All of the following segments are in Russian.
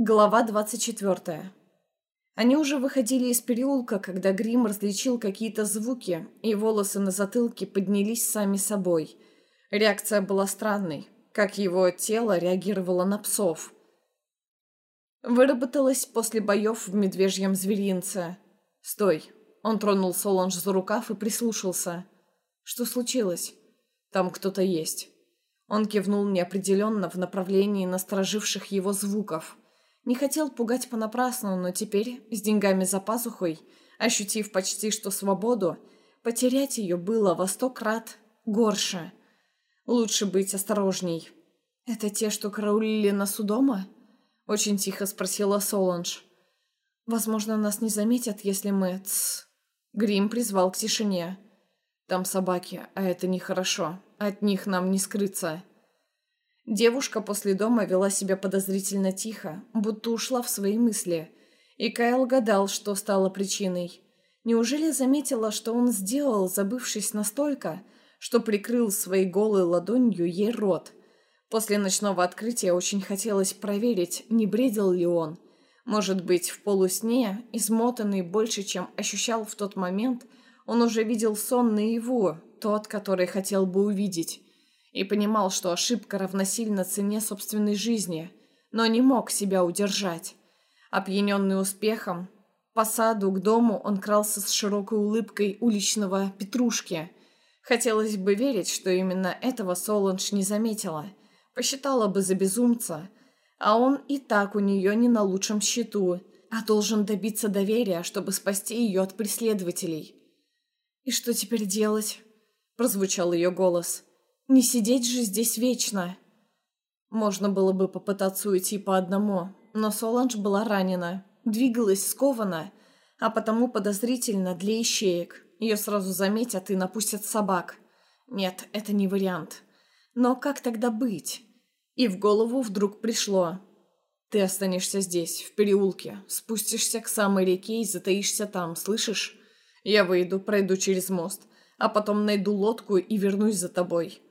Глава 24. Они уже выходили из переулка, когда Грим различил какие-то звуки, и волосы на затылке поднялись сами собой. Реакция была странной, как его тело реагировало на псов. Выработалось после боев в медвежьем зверинце. «Стой!» Он тронул Соланж за рукав и прислушался. «Что случилось?» «Там кто-то есть». Он кивнул неопределенно в направлении настороживших его звуков – не хотел пугать понапрасну, но теперь, с деньгами за пазухой, ощутив почти что свободу, потерять ее было во сто крат горше. Лучше быть осторожней. «Это те, что караулили нас у дома?» Очень тихо спросила Соланж. «Возможно, нас не заметят, если мы...» Тс. Грим призвал к тишине. «Там собаки, а это нехорошо. От них нам не скрыться». Девушка после дома вела себя подозрительно тихо, будто ушла в свои мысли. И Кайл гадал, что стало причиной. Неужели заметила, что он сделал, забывшись настолько, что прикрыл своей голой ладонью ей рот? После ночного открытия очень хотелось проверить, не бредил ли он. Может быть, в полусне, измотанный больше, чем ощущал в тот момент, он уже видел сон наяву, тот, который хотел бы увидеть и понимал, что ошибка равносильна цене собственной жизни, но не мог себя удержать. Опьяненный успехом, по саду к дому он крался с широкой улыбкой уличного Петрушки. Хотелось бы верить, что именно этого Соланж не заметила, посчитала бы за безумца, а он и так у нее не на лучшем счету, а должен добиться доверия, чтобы спасти ее от преследователей. «И что теперь делать?» – прозвучал ее голос – не сидеть же здесь вечно. Можно было бы попытаться уйти по одному, но Соланж была ранена, двигалась скованно, а потому подозрительно для ищеек. Ее сразу заметят и напустят собак. Нет, это не вариант. Но как тогда быть? И в голову вдруг пришло. Ты останешься здесь, в переулке, спустишься к самой реке и затаишься там, слышишь? Я выйду, пройду через мост, а потом найду лодку и вернусь за тобой.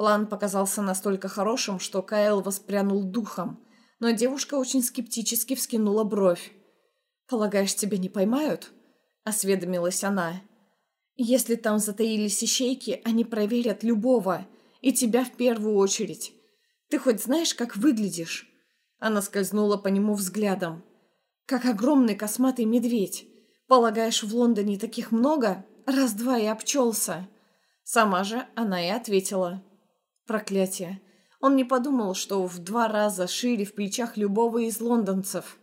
План показался настолько хорошим, что Кайл воспрянул духом, но девушка очень скептически вскинула бровь. «Полагаешь, тебя не поймают?» – осведомилась она. «Если там затаились ищейки, они проверят любого, и тебя в первую очередь. Ты хоть знаешь, как выглядишь?» Она скользнула по нему взглядом. «Как огромный косматый медведь. Полагаешь, в Лондоне таких много? Раз-два и обчелся». Сама же она и ответила. Проклятие. Он не подумал, что в два раза шире в плечах любого из лондонцев.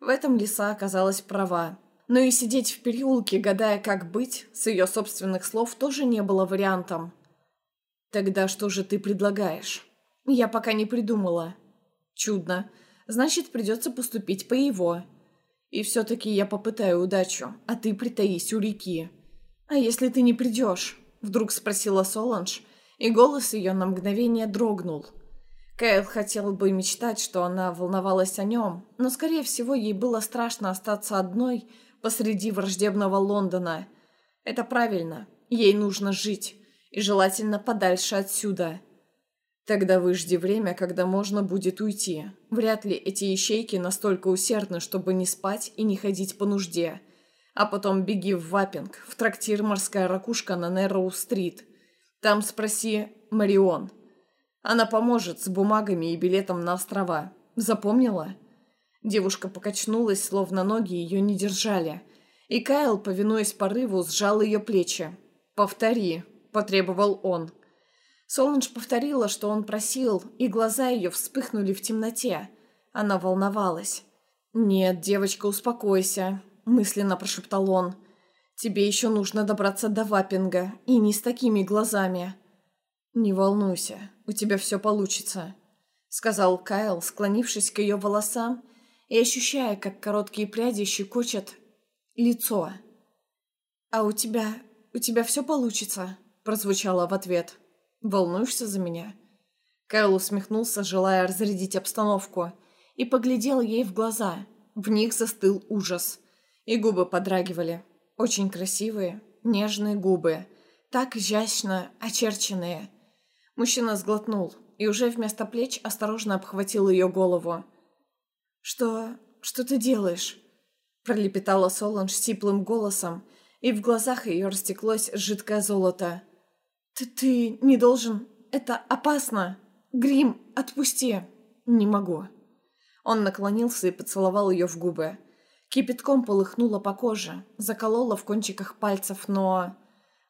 В этом лиса оказалась права. Но и сидеть в переулке, гадая, как быть, с ее собственных слов тоже не было вариантом. «Тогда что же ты предлагаешь?» «Я пока не придумала». «Чудно. Значит, придется поступить по его. И все-таки я попытаю удачу, а ты притаись у реки». «А если ты не придешь?» Вдруг спросила Соланж, и голос ее на мгновение дрогнул. Кайл хотел бы мечтать, что она волновалась о нем, но, скорее всего, ей было страшно остаться одной посреди враждебного Лондона. Это правильно, ей нужно жить, и желательно подальше отсюда. Тогда выжди время, когда можно будет уйти. Вряд ли эти ищейки настолько усердны, чтобы не спать и не ходить по нужде. А потом беги в Ваппинг, в трактир «Морская ракушка» на Нерроу-стрит – там спроси Марион. Она поможет с бумагами и билетом на острова. Запомнила?» Девушка покачнулась, словно ноги ее не держали. И Кайл, повинуясь порыву, сжал ее плечи. «Повтори», — потребовал он. Солнж повторила, что он просил, и глаза ее вспыхнули в темноте. Она волновалась. «Нет, девочка, успокойся», — мысленно прошептал он. Тебе еще нужно добраться до Ваппинга, и не с такими глазами». «Не волнуйся, у тебя все получится», — сказал Кайл, склонившись к ее волосам и ощущая, как короткие пряди щекочут лицо. «А у тебя... у тебя все получится?» — прозвучало в ответ. «Волнуешься за меня?» Кайл усмехнулся, желая разрядить обстановку, и поглядел ей в глаза. В них застыл ужас, и губы подрагивали. Очень красивые, нежные губы, так изящно очерченные. Мужчина сглотнул и уже вместо плеч осторожно обхватил ее голову. «Что... что ты делаешь?» Пролепетала Соланж сиплым голосом, и в глазах ее растеклось жидкое золото. «Ты... ты не должен... это опасно! Грим, отпусти!» «Не могу». Он наклонился и поцеловал ее в губы. Кипятком полыхнуло по коже, закололо в кончиках пальцев, но...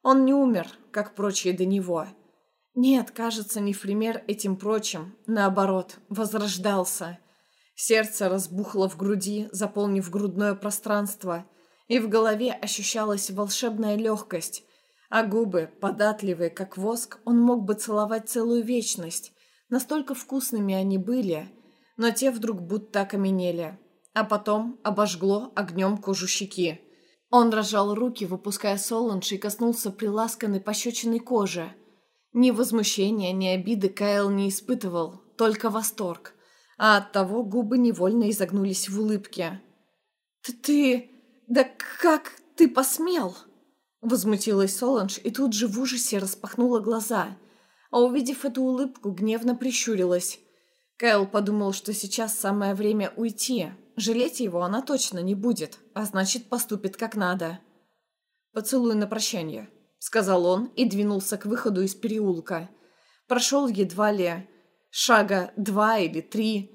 Он не умер, как прочие до него. Нет, кажется, не в пример этим прочим. Наоборот, возрождался. Сердце разбухло в груди, заполнив грудное пространство, и в голове ощущалась волшебная легкость, а губы, податливые, как воск, он мог бы целовать целую вечность. Настолько вкусными они были, но те вдруг будто окаменели а потом обожгло огнем кожу щеки. Он разжал руки, выпуская Соланж, и коснулся приласканной пощечиной кожи. Ни возмущения, ни обиды Кайл не испытывал, только восторг. А оттого губы невольно изогнулись в улыбке. «Ты... ты... да как ты посмел?» Возмутилась Соланж и тут же в ужасе распахнула глаза, а увидев эту улыбку, гневно прищурилась. Кайл подумал, что сейчас самое время уйти, Жалеть его она точно не будет, а значит, поступит как надо. «Поцелуй на прощание», — сказал он и двинулся к выходу из переулка. Прошел едва ли шага два или три,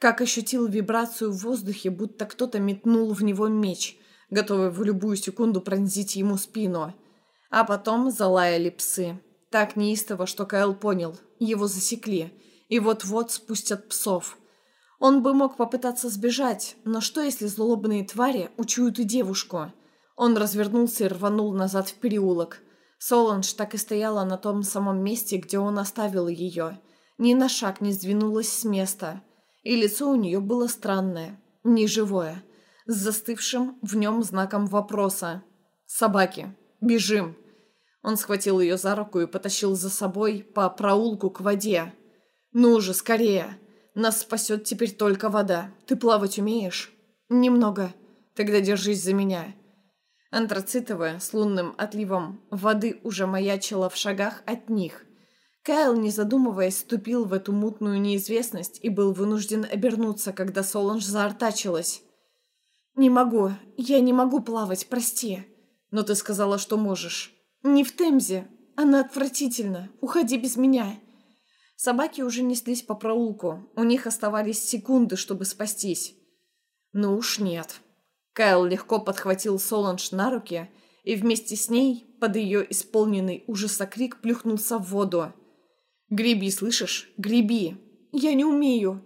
как ощутил вибрацию в воздухе, будто кто-то метнул в него меч, готовый в любую секунду пронзить ему спину. А потом залаяли псы. Так неистово, что Кайл понял, его засекли, и вот-вот спустят псов — он бы мог попытаться сбежать, но что если злобные твари учуют и девушку? Он развернулся и рванул назад в переулок. Соланж так и стояла на том самом месте, где он оставил ее. Ни на шаг не сдвинулась с места. И лицо у нее было странное, неживое, с застывшим в нем знаком вопроса. «Собаки! Бежим!» Он схватил ее за руку и потащил за собой по проулку к воде. «Ну же, скорее!» Нас спасет теперь только вода. Ты плавать умеешь? Немного. Тогда держись за меня. Антрацитовая, с лунным отливом воды уже маячила в шагах от них. Кайл, не задумываясь, ступил в эту мутную неизвестность и был вынужден обернуться, когда Соланж заортачилась. «Не могу. Я не могу плавать, прости. Но ты сказала, что можешь. Не в Темзе. Она отвратительна. Уходи без меня. Собаки уже неслись по проулку. У них оставались секунды, чтобы спастись. Ну уж нет. Кайл легко подхватил Соланж на руки и вместе с ней, под ее исполненный ужаса крик, плюхнулся в воду. «Греби, слышишь? Греби!» «Я не умею!»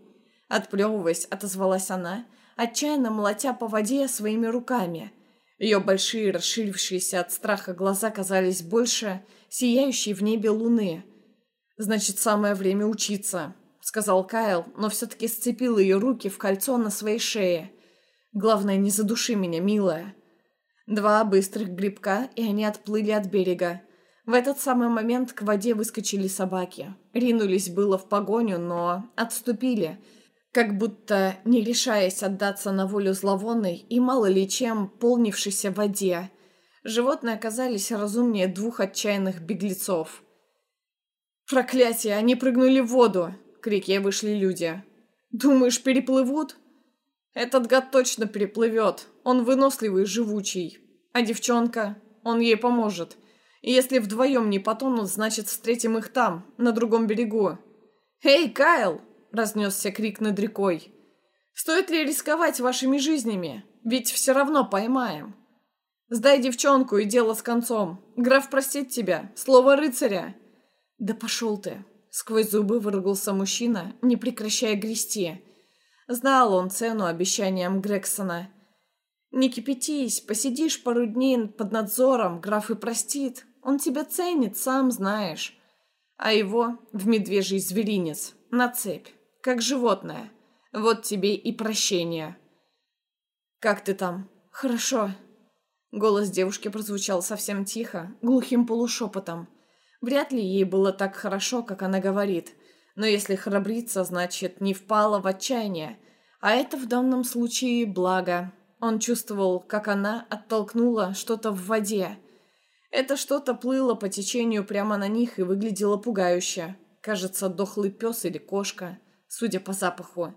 Отплевываясь, отозвалась она, отчаянно молотя по воде своими руками. Ее большие, расширившиеся от страха глаза казались больше сияющей в небе луны – «Значит, самое время учиться», — сказал Кайл, но все-таки сцепил ее руки в кольцо на своей шее. «Главное, не задуши меня, милая». Два быстрых грибка, и они отплыли от берега. В этот самый момент к воде выскочили собаки. Ринулись было в погоню, но отступили, как будто не решаясь отдаться на волю зловонной и мало ли чем полнившейся воде. Животные оказались разумнее двух отчаянных беглецов. «Проклятие! Они прыгнули в воду!» — к реке вышли люди. «Думаешь, переплывут?» «Этот гад точно переплывет. Он выносливый живучий. А девчонка? Он ей поможет. И если вдвоем не потонут, значит, встретим их там, на другом берегу». «Эй, Кайл!» — разнесся крик над рекой. «Стоит ли рисковать вашими жизнями? Ведь все равно поймаем». «Сдай девчонку и дело с концом. Граф простит тебя. Слово рыцаря». «Да пошел ты!» — сквозь зубы выругался мужчина, не прекращая грести. Знал он цену обещаниям Грексона. «Не кипятись, посидишь пару дней под надзором, граф и простит. Он тебя ценит, сам знаешь. А его в медвежий зверинец, на цепь, как животное. Вот тебе и прощение». «Как ты там? Хорошо». Голос девушки прозвучал совсем тихо, глухим полушепотом. Вряд ли ей было так хорошо, как она говорит. Но если храбриться, значит, не впала в отчаяние. А это в данном случае благо. Он чувствовал, как она оттолкнула что-то в воде. Это что-то плыло по течению прямо на них и выглядело пугающе. Кажется, дохлый пес или кошка, судя по запаху.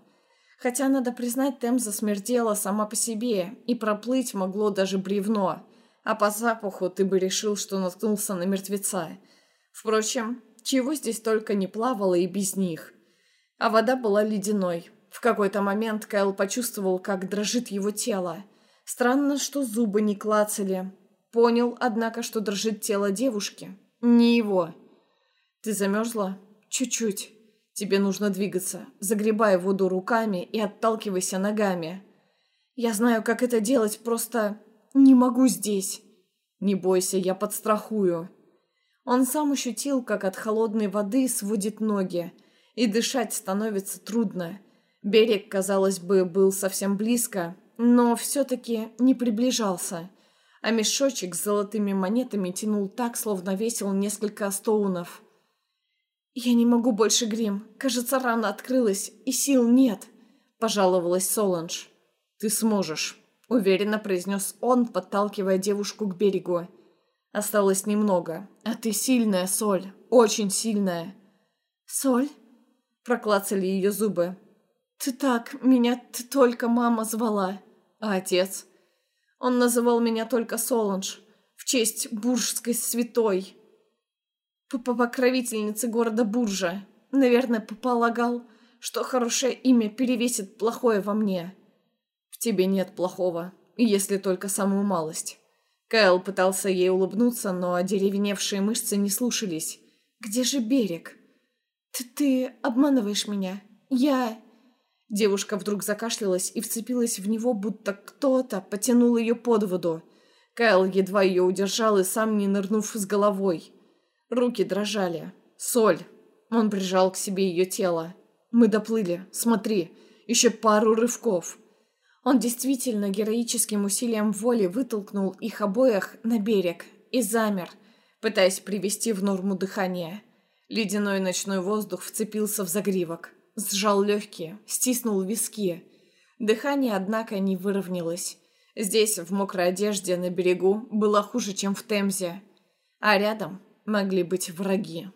Хотя, надо признать, Темза смердела сама по себе, и проплыть могло даже бревно, а по запаху ты бы решил, что наткнулся на мертвеца. Впрочем, чего здесь только не плавало и без них. А вода была ледяной. В какой-то момент Кайл почувствовал, как дрожит его тело. Странно, что зубы не клацали. Понял, однако, что дрожит тело девушки. Не его. «Ты замерзла?» «Чуть-чуть. Тебе нужно двигаться. Загребай воду руками и отталкивайся ногами. Я знаю, как это делать, просто не могу здесь. Не бойся, я подстрахую». Он сам ощутил, как от холодной воды сводит ноги, и дышать становится трудно. Берег, казалось бы, был совсем близко, но все-таки не приближался, а мешочек с золотыми монетами тянул так, словно весил несколько стоунов. «Я не могу больше, Грим. Кажется, рана открылась, и сил нет», — пожаловалась Соланж. «Ты сможешь», — уверенно произнес он, подталкивая девушку к берегу. «Осталось немного. А ты сильная, Соль. Очень сильная». «Соль?» — проклацали ее зубы. «Ты так, меня ты только мама звала. А отец?» «Он называл меня только Соланж, в честь буржской святой» покровительницы города Буржа. Наверное, полагал, что хорошее имя перевесит плохое во мне. В тебе нет плохого, если только самую малость. Кайл пытался ей улыбнуться, но одеревеневшие мышцы не слушались. «Где же берег?» «Ты, ты обманываешь меня. Я...» Девушка вдруг закашлялась и вцепилась в него, будто кто-то потянул ее под воду. Кайл едва ее удержал и сам не нырнув с головой. Руки дрожали. Соль. Он прижал к себе ее тело. Мы доплыли. Смотри. Еще пару рывков. Он действительно героическим усилием воли вытолкнул их обоих на берег и замер, пытаясь привести в норму дыхание. Ледяной ночной воздух вцепился в загривок, сжал легкие, стиснул виски. Дыхание, однако, не выровнялось. Здесь, в мокрой одежде на берегу, было хуже, чем в Темзе. А рядом могли быть враги.